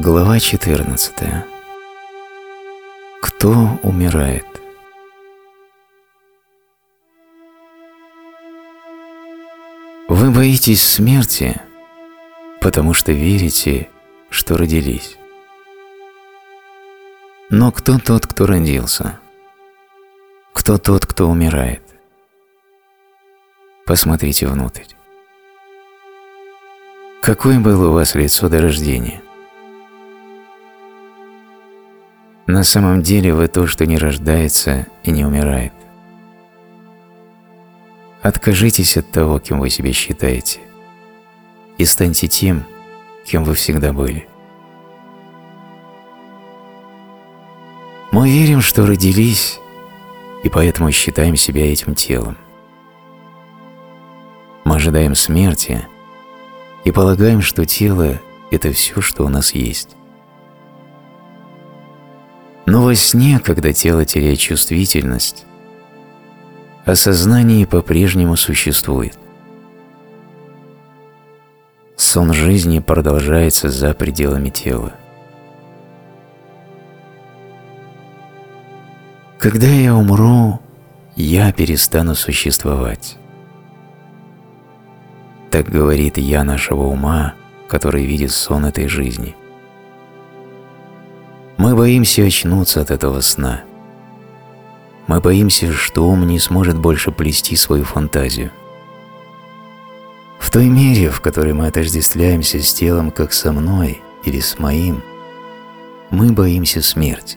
Глава 14. Кто умирает? Вы боитесь смерти, потому что верите, что родились. Но кто тот, кто родился? Кто тот, кто умирает? Посмотрите внутрь. Какое было у вас лицо до рождения? На самом деле вы то, что не рождается и не умирает. Откажитесь от того, кем вы себя считаете, и станьте тем, кем вы всегда были. Мы верим, что родились, и поэтому считаем себя этим телом. Мы ожидаем смерти и полагаем, что тело – это все, что у нас есть. Но во сне, когда тело теряет чувствительность, осознание по-прежнему существует. Сон жизни продолжается за пределами тела. Когда я умру, я перестану существовать. Так говорит я нашего ума, который видит сон этой жизни – мы боимся очнуться от этого сна. Мы боимся, что ум не сможет больше плести свою фантазию. В той мере, в которой мы отождествляемся с телом как со мной или с моим, мы боимся смерти.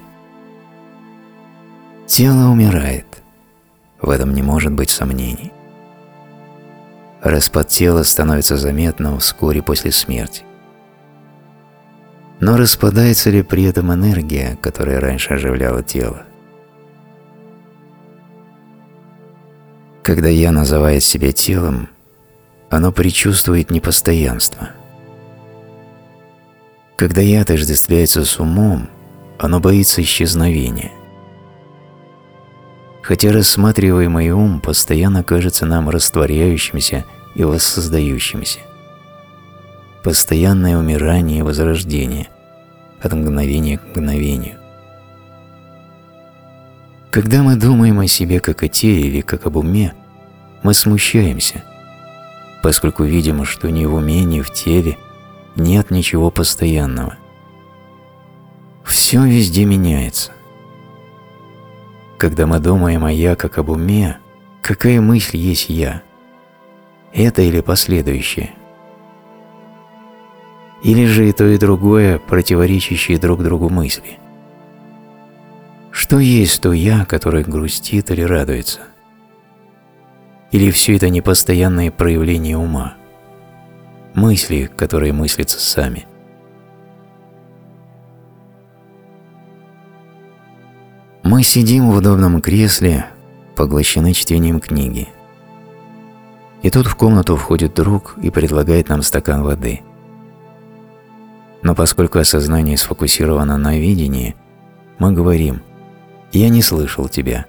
Тело умирает. В этом не может быть сомнений. Распад тела становится заметным вскоре после смерти. Но распадается ли при этом энергия, которая раньше оживляла тело? Когда я называю себя телом, оно предчувствует непостоянство. Когда я отождествляется с умом, оно боится исчезновения. Хотя рассматриваемый ум постоянно кажется нам растворяющимся и воссоздающимся постоянное умирание и возрождение от мгновения к мгновению. Когда мы думаем о себе как о теле или как об уме, мы смущаемся, поскольку видим, что ни в уме, ни в теле нет ничего постоянного. Все везде меняется. Когда мы думаем о «я» как об уме, какая мысль есть «я»? Это или последующее – или же и то, и другое противоречащие друг другу мысли? Что есть то «я», которое грустит или радуется? Или все это непостоянное проявление ума? Мысли, которые мыслятся сами? Мы сидим в удобном кресле, поглощены чтением книги. И тут в комнату входит друг и предлагает нам стакан воды – но поскольку осознание сфокусировано на видении, мы говорим «Я не слышал тебя,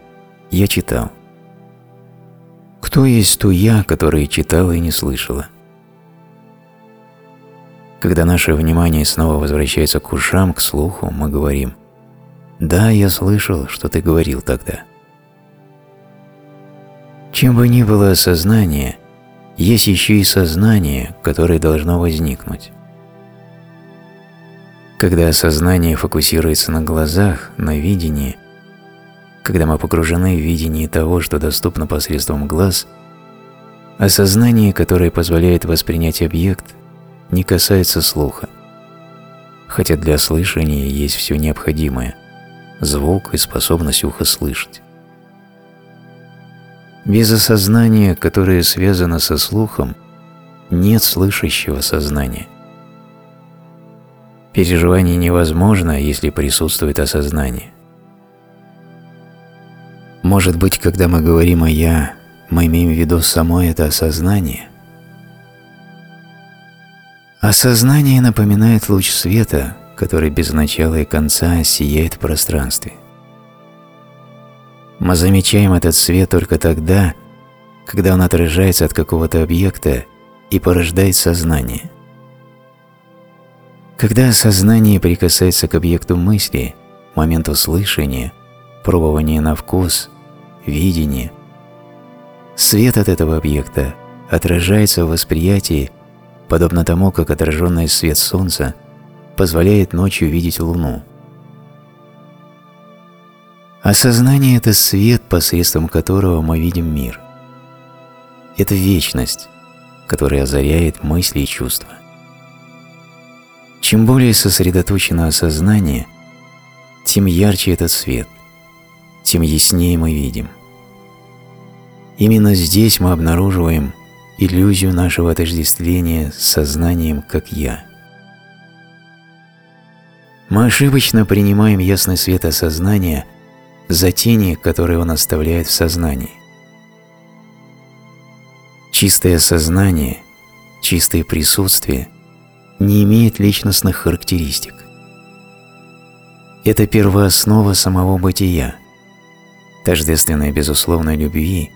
я читал». Кто есть то «я», которое читала и не слышала? Когда наше внимание снова возвращается к ушам, к слуху, мы говорим «Да, я слышал, что ты говорил тогда». Чем бы ни было осознание, есть еще и сознание, которое должно возникнуть. Когда осознание фокусируется на глазах, на видении, когда мы погружены в видение того, что доступно посредством глаз, осознание, которое позволяет воспринять объект, не касается слуха, хотя для слышания есть все необходимое – звук и способность уха слышать. Без осознания, которое связано со слухом, нет слышащего сознания. Переживание невозможно, если присутствует осознание. Может быть, когда мы говорим о «я», мы имеем в виду само это осознание? Осознание напоминает луч света, который без начала и конца сияет в пространстве. Мы замечаем этот свет только тогда, когда он отражается от какого-то объекта и порождает сознание – Когда сознание прикасается к объекту мысли, моменту слышания, пробования на вкус, видения, свет от этого объекта отражается в восприятии, подобно тому, как отраженный свет солнца позволяет ночью видеть луну. Осознание – это свет, посредством которого мы видим мир. Это вечность, которая озаряет мысли и чувства. Чем более сосредоточено осознание, тем ярче этот свет, тем яснее мы видим. Именно здесь мы обнаруживаем иллюзию нашего отождествления с сознанием как «я». Мы ошибочно принимаем ясный свет осознания за тени, которые он оставляет в сознании. Чистое сознание, чистое присутствие не имеет личностных характеристик. Это первооснова самого бытия, тождественная безусловной любви,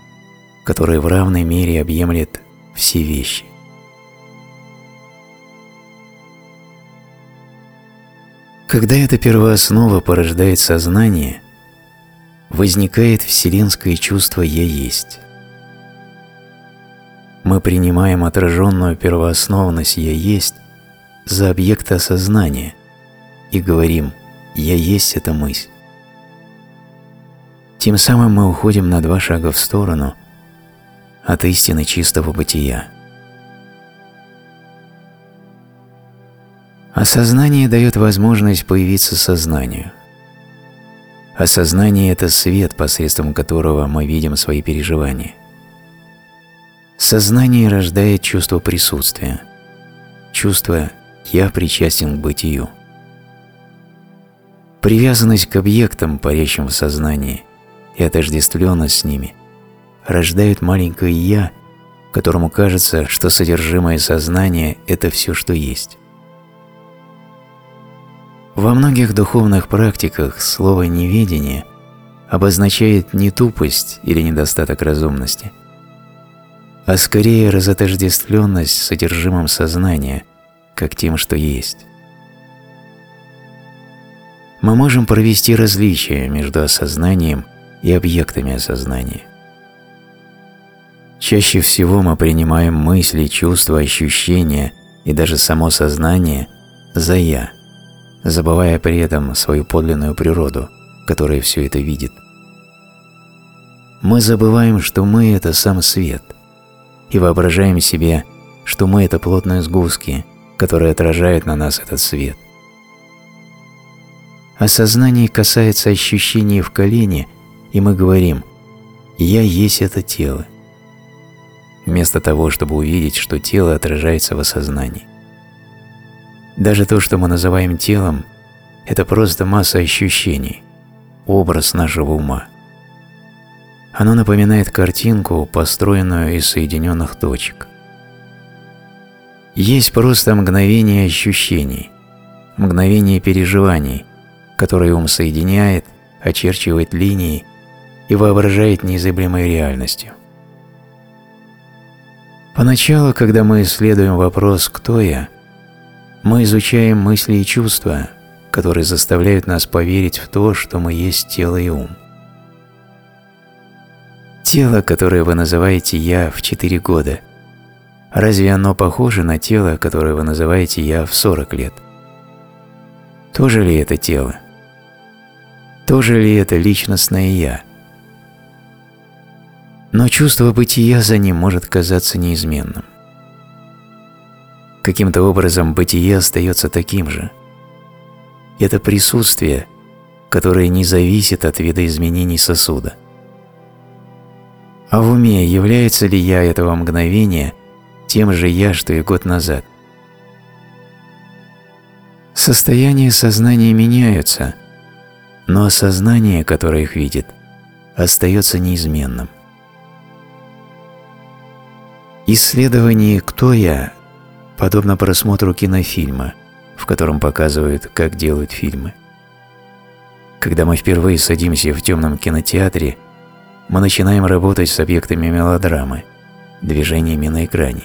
которая в равной мере объемлет все вещи. Когда эта первооснова порождает сознание, возникает вселенское чувство «я есть». Мы принимаем отраженную первоосновность «я есть» за объект осознания и говорим «я есть эта мысль». Тем самым мы уходим на два шага в сторону от истины чистого бытия. Осознание дает возможность появиться сознанию. Осознание – это свет, посредством которого мы видим свои переживания. Сознание рождает чувство присутствия, чувство «я причастен к бытию». Привязанность к объектам, парящим в сознании, и отождествленность с ними рождают маленькое «я», которому кажется, что содержимое сознания – это все, что есть. Во многих духовных практиках слово «неведение» обозначает не тупость или недостаток разумности, а скорее разотождествленность с содержимым сознания, как тем, что есть. Мы можем провести различие между осознанием и объектами осознания. Чаще всего мы принимаем мысли, чувства, ощущения и даже само сознание за «я», забывая при этом свою подлинную природу, которая все это видит. Мы забываем, что мы – это сам свет, и воображаем себе, что мы – это плотные сгустки, которые отражают на нас этот свет. Осознание касается ощущений в колене, и мы говорим «Я есть это тело», вместо того, чтобы увидеть, что тело отражается в осознании. Даже то, что мы называем телом, это просто масса ощущений, образ нашего ума. Оно напоминает картинку, построенную из соединенных точек. Есть просто мгновение ощущений, мгновение переживаний, которые ум соединяет, очерчивает линии и воображает неизъяблемой реальностью. Поначалу, когда мы исследуем вопрос «Кто я?», мы изучаем мысли и чувства, которые заставляют нас поверить в то, что мы есть тело и ум. Тело, которое вы называете «я» в 4 года, разве оно похоже на тело, которое вы называете «я» в 40 лет? Тоже ли это тело? Тоже ли это личностное «я»? Но чувство бытия за ним может казаться неизменным. Каким-то образом бытие остается таким же. Это присутствие, которое не зависит от вида изменений сосуда. А в уме является ли я этого мгновения тем же я, что и год назад? Состояния сознания меняются, но осознание, которое их видит, остается неизменным. Исследование «Кто я?» подобно просмотру кинофильма, в котором показывают, как делают фильмы. Когда мы впервые садимся в темном кинотеатре, мы начинаем работать с объектами мелодрамы, движениями на экране.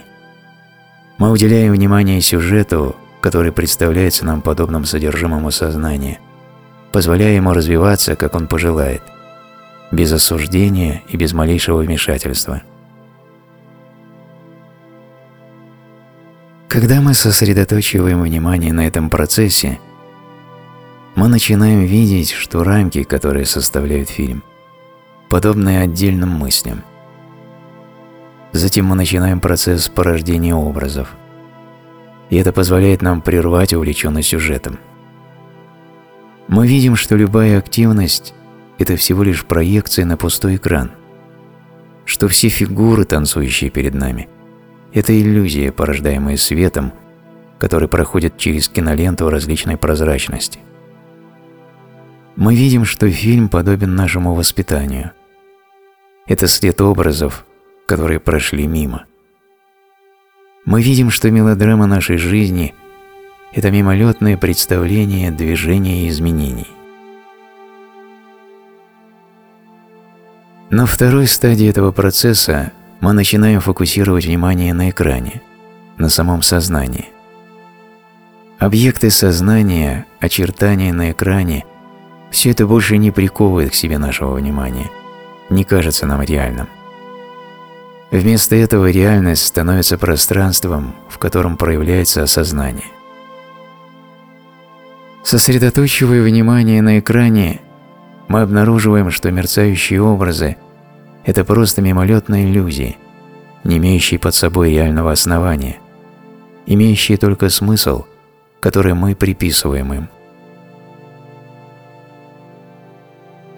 Мы уделяем внимание сюжету, который представляется нам подобным содержимому сознания, позволяя ему развиваться, как он пожелает, без осуждения и без малейшего вмешательства. Когда мы сосредоточиваем внимание на этом процессе, мы начинаем видеть, что рамки, которые составляют фильм, подобны отдельным мыслям. Затем мы начинаем процесс порождения образов, и это позволяет нам прервать увлеченность сюжетом. Мы видим, что любая активность – это всего лишь проекция на пустой экран, что все фигуры, танцующие перед нами – это иллюзия, порождаемая светом, который проходит через киноленту различной прозрачности – мы видим, что фильм подобен нашему воспитанию. Это след образов, которые прошли мимо. Мы видим, что мелодрама нашей жизни – это мимолетное представление движения и изменений. На второй стадии этого процесса мы начинаем фокусировать внимание на экране, на самом сознании. Объекты сознания, очертания на экране – все это больше не приковывает к себе нашего внимания, не кажется нам реальным. Вместо этого реальность становится пространством, в котором проявляется осознание. Сосредоточивая внимание на экране, мы обнаруживаем, что мерцающие образы – это просто мимолетные иллюзии, не имеющие под собой реального основания, имеющие только смысл, который мы приписываем им –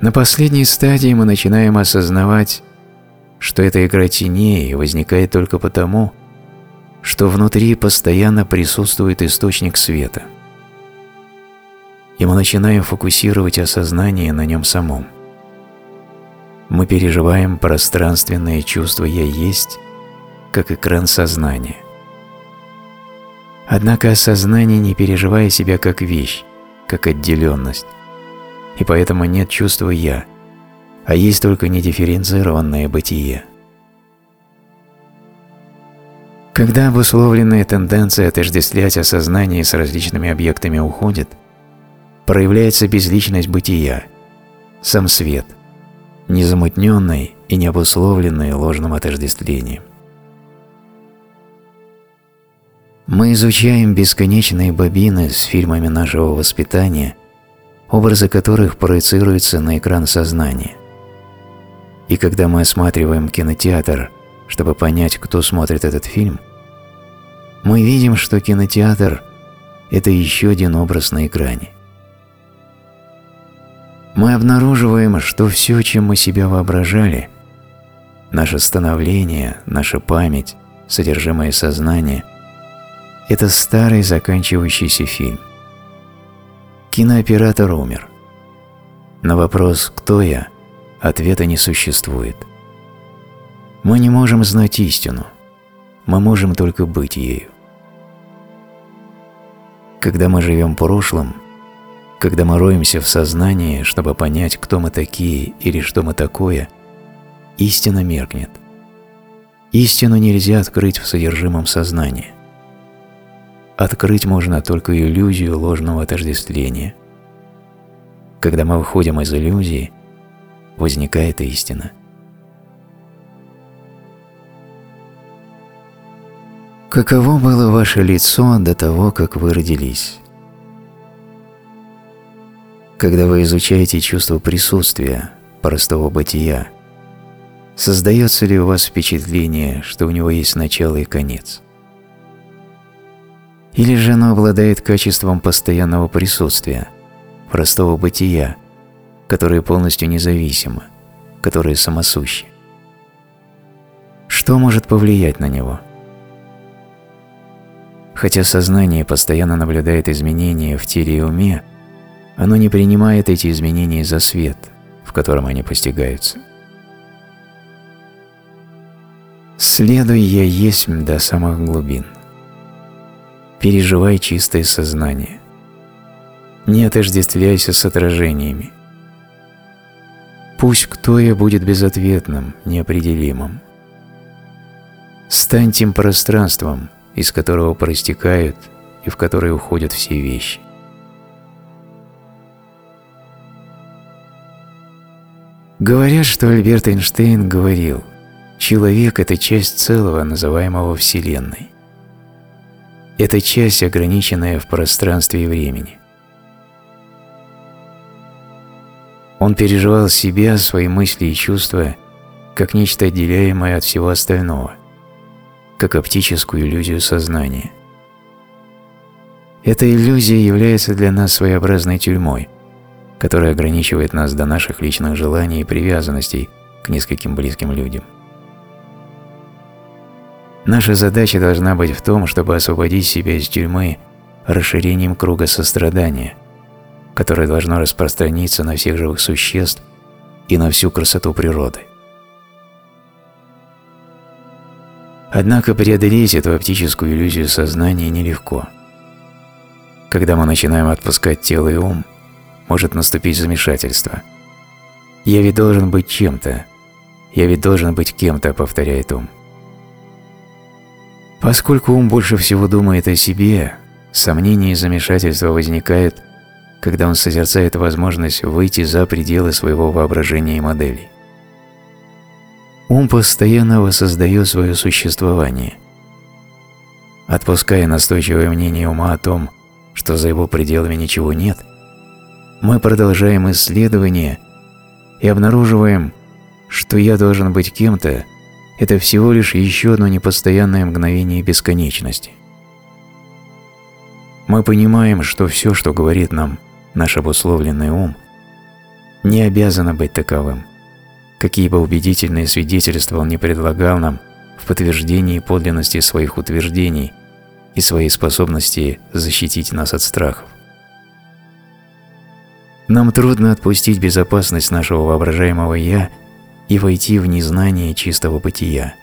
На последней стадии мы начинаем осознавать, что эта игра теней возникает только потому, что внутри постоянно присутствует источник света. И мы начинаем фокусировать осознание на нем самом. Мы переживаем пространственное чувство «я есть», как экран сознания. Однако осознание, не переживая себя как вещь, как отделенность, и поэтому нет чувства «я», а есть только недифференцированное бытие. Когда обусловленная тенденция отождествлять осознание с различными объектами уходит, проявляется безличность бытия, сам свет, незамутненный и не обусловленный ложным отождествлением. Мы изучаем бесконечные бобины с фильмами нашего воспитания – образы которых проецируются на экран сознания. И когда мы осматриваем кинотеатр, чтобы понять, кто смотрит этот фильм, мы видим, что кинотеатр – это еще один образ на экране. Мы обнаруживаем, что все, чем мы себя воображали – наше становление, наша память, содержимое сознания – это старый заканчивающийся фильм – Кинооператор умер. На вопрос «Кто я?» Ответа не существует. Мы не можем знать истину, мы можем только быть ею. Когда мы живем прошлым, когда мы роемся в сознании, чтобы понять, кто мы такие или что мы такое, истина меркнет. Истину нельзя открыть в содержимом сознания. Открыть можно только иллюзию ложного отождествления. Когда мы выходим из иллюзии, возникает истина. Каково было ваше лицо до того, как вы родились? Когда вы изучаете чувство присутствия, простого бытия, создается ли у вас впечатление, что у него есть начало и конец? Или же оно обладает качеством постоянного присутствия, простого бытия, которое полностью независимо, которое самосуще. Что может повлиять на него? Хотя сознание постоянно наблюдает изменения в теле и уме, оно не принимает эти изменения за свет, в котором они постигаются. Следуй я есть до самых глубин – переживай чистое сознание. Не отождествляйся с отражениями. Пусть кто я будет безответным, неопределимым. Стань тем пространством, из которого проистекают и в которой уходят все вещи. Говорят, что Альберт Эйнштейн говорил, человек – это часть целого, называемого Вселенной. Это часть, ограниченная в пространстве и времени. Он переживал себя, свои мысли и чувства как нечто отделяемое от всего остального, как оптическую иллюзию сознания. Эта иллюзия является для нас своеобразной тюрьмой, которая ограничивает нас до наших личных желаний и привязанностей к нескольким близким людям. Наша задача должна быть в том, чтобы освободить себя из тюрьмы расширением круга сострадания – которое должно распространиться на всех живых существ и на всю красоту природы. Однако преодолеть эту оптическую иллюзию сознания нелегко. Когда мы начинаем отпускать тело и ум, может наступить замешательство. «Я ведь должен быть чем-то, я ведь должен быть кем-то», — повторяет ум. Поскольку ум больше всего думает о себе, сомнения и замешательства возникают – когда он созерцает возможность выйти за пределы своего воображения и моделей. Ум постоянно воссоздает свое существование. Отпуская настойчивое мнение ума о том, что за его пределами ничего нет, мы продолжаем исследование и обнаруживаем, что «я должен быть кем-то» – это всего лишь еще одно непостоянное мгновение бесконечности. Мы понимаем, что все, что говорит нам наш обусловленный ум, не обязано быть таковым, какие бы убедительные свидетельства он не предлагал нам в подтверждении подлинности своих утверждений и своей способности защитить нас от страхов. Нам трудно отпустить безопасность нашего воображаемого «я» и войти в незнание чистого бытия.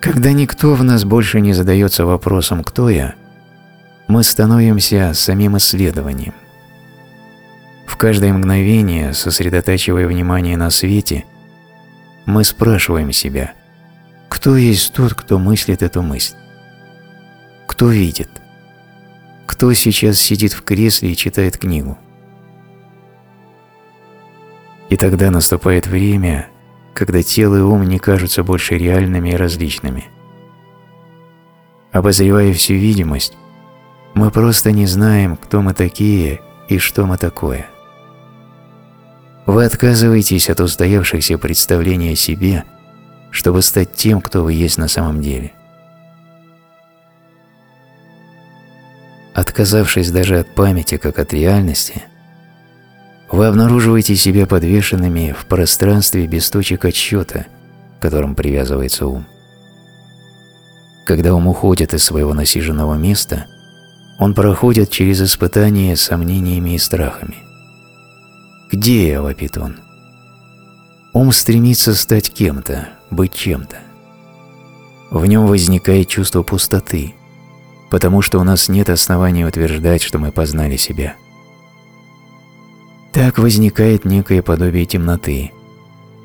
Когда никто в нас больше не задается вопросом «кто я?», мы становимся самим исследованием. В каждое мгновение, сосредотачивая внимание на свете, мы спрашиваем себя, кто есть тот, кто мыслит эту мысль? Кто видит? Кто сейчас сидит в кресле и читает книгу? И тогда наступает время, когда тело и ум не кажутся больше реальными и различными. Обозревая всю видимость, мы просто не знаем, кто мы такие и что мы такое. Вы отказываетесь от устоявшихся представлений о себе, чтобы стать тем, кто вы есть на самом деле. Отказавшись даже от памяти как от реальности, вы обнаруживаете себя подвешенными в пространстве без точек отсчета, к которым привязывается ум. Когда ум уходит из своего насиженного места – он проходит через испытания сомнениями и страхами. «Где я?» – вопит он. Ум стремится стать кем-то, быть чем-то. В нем возникает чувство пустоты, потому что у нас нет оснований утверждать, что мы познали себя. Так возникает некое подобие темноты,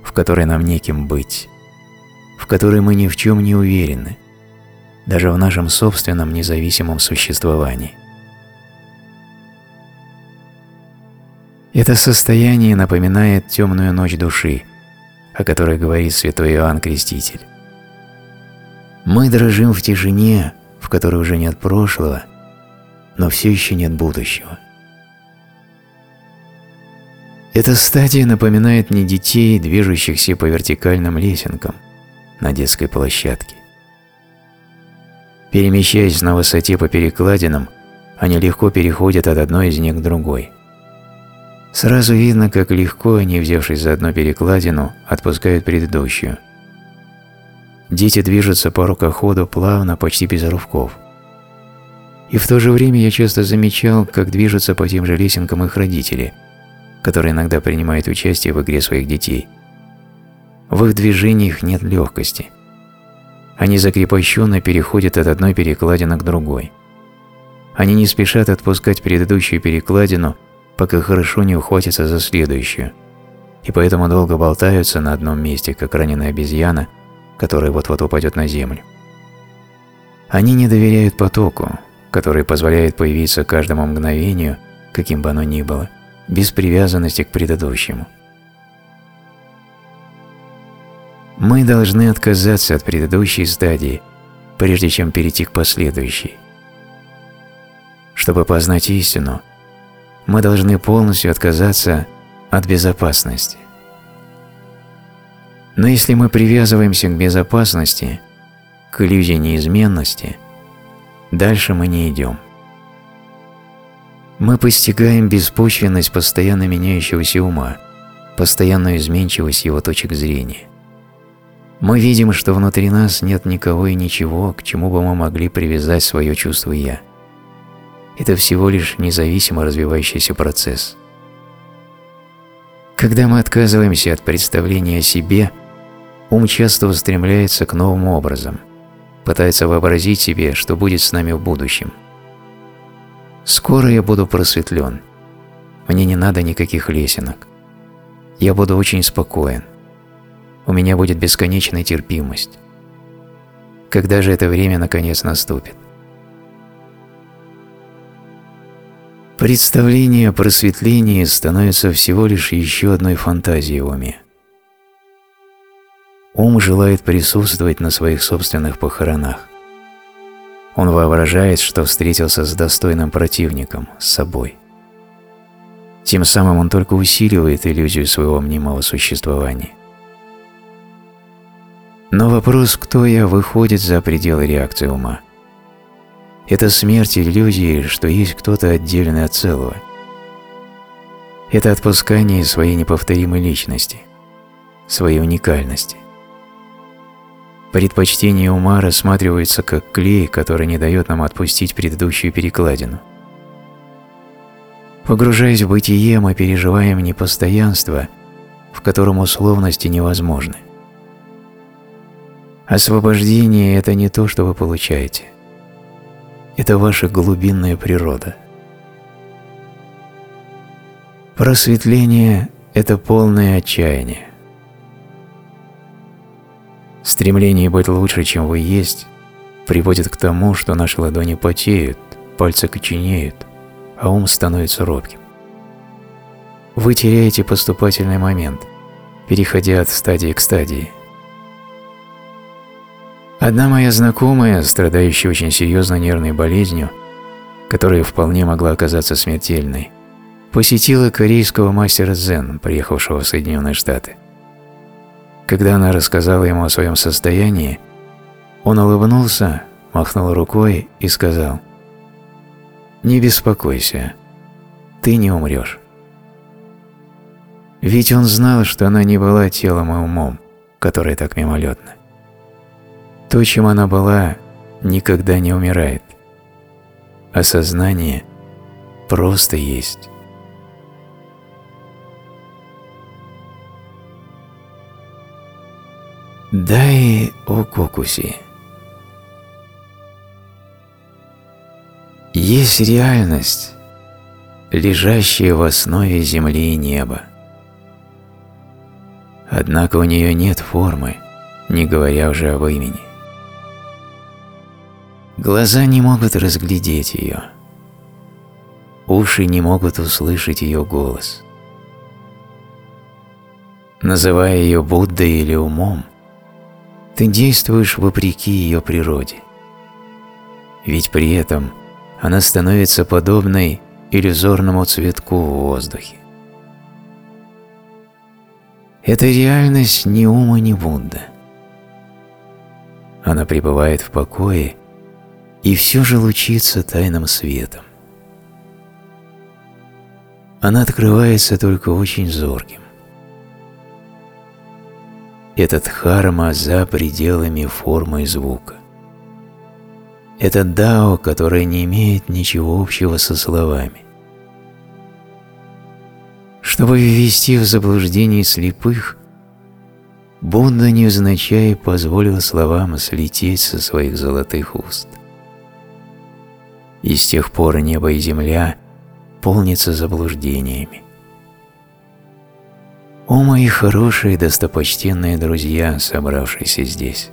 в которой нам неким быть, в которой мы ни в чем не уверены, даже в нашем собственном независимом существовании. Это состояние напоминает темную ночь души, о которой говорит святой Иоанн Креститель. Мы дрожим в тишине, в которой уже нет прошлого, но все еще нет будущего. Эта стадия напоминает мне детей, движущихся по вертикальным лесенкам на детской площадке. Перемещаясь на высоте по перекладинам, они легко переходят от одной из них к другой. Сразу видно, как легко они, взявшись за одну перекладину, отпускают предыдущую. Дети движутся по рукоходу плавно, почти без рывков. И в то же время я часто замечал, как движутся по тем же лесенкам их родители, которые иногда принимают участие в игре своих детей. В их движениях нет легкости – они закрепощенно переходят от одной перекладины к другой. Они не спешат отпускать предыдущую перекладину, пока хорошо не ухватятся за следующую, и поэтому долго болтаются на одном месте, как раненая обезьяна, которая вот-вот упадет на землю. Они не доверяют потоку, который позволяет появиться каждому мгновению, каким бы оно ни было, без привязанности к предыдущему. Мы должны отказаться от предыдущей стадии, прежде чем перейти к последующей. Чтобы познать истину, мы должны полностью отказаться от безопасности. Но если мы привязываемся к безопасности, к иллюзии неизменности, дальше мы не идем. Мы постигаем беспочвенность постоянно меняющегося ума, постоянную изменчивость его точек зрения. Мы видим, что внутри нас нет никого и ничего, к чему бы мы могли привязать свое чувство «я». Это всего лишь независимо развивающийся процесс. Когда мы отказываемся от представления о себе, ум часто устремляется к новым образом, пытается вообразить себе, что будет с нами в будущем. «Скоро я буду просветлен. Мне не надо никаких лесенок. Я буду очень спокоен у меня будет бесконечная терпимость. Когда же это время наконец наступит? Представление о просветлении становится всего лишь еще одной фантазией в уме. Ум желает присутствовать на своих собственных похоронах. Он воображает, что встретился с достойным противником, с собой. Тем самым он только усиливает иллюзию своего мнимого существования. Но вопрос «кто я» выходит за пределы реакции ума. Это смерть иллюзии, что есть кто-то отдельный от целого. Это отпускание своей неповторимой личности, своей уникальности. Предпочтение ума рассматривается как клей, который не дает нам отпустить предыдущую перекладину. Погружаясь в бытие, мы переживаем непостоянство, в котором условности невозможны. Освобождение – это не то, что вы получаете. Это ваша глубинная природа. Просветление – это полное отчаяние. Стремление быть лучше, чем вы есть, приводит к тому, что наши ладони потеют, пальцы коченеют, а ум становится робким. Вы теряете поступательный момент, переходя от стадии к стадии – Одна моя знакомая, страдающая очень серьезно нервной болезнью, которая вполне могла оказаться смертельной, посетила корейского мастера дзен, приехавшего в Соединенные Штаты. Когда она рассказала ему о своем состоянии, он улыбнулся, махнул рукой и сказал «Не беспокойся, ты не умрешь». Ведь он знал, что она не была телом и умом, которое так мимолетно. То, чем она была, никогда не умирает. Осознание просто есть. Дай о кокусе. Есть реальность, лежащая в основе земли и неба. Однако у нее нет формы, не говоря уже об имени. Глаза не могут разглядеть ее. Уши не могут услышать ее голос. Называя ее Буддой или умом, ты действуешь вопреки ее природе. Ведь при этом она становится подобной иллюзорному цветку в воздухе. Это реальность ни ума, ни Будда. Она пребывает в покое и все же лучится тайным светом. Она открывается только очень зорким. Этот харма за пределами формы и звука. Это дао, которое не имеет ничего общего со словами. Чтобы ввести в заблуждение слепых, Будда невзначай позволил словам слететь со своих золотых уст – и с тех пор небо и земля полнятся заблуждениями. О, мои хорошие достопочтенные друзья, собравшиеся здесь!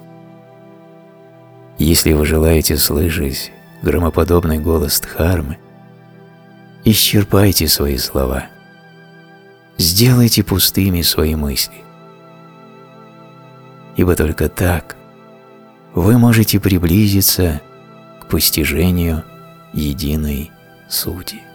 Если вы желаете слышать громоподобный голос Дхармы, исчерпайте свои слова, сделайте пустыми свои мысли. Ибо только так вы можете приблизиться к постижению единой сути.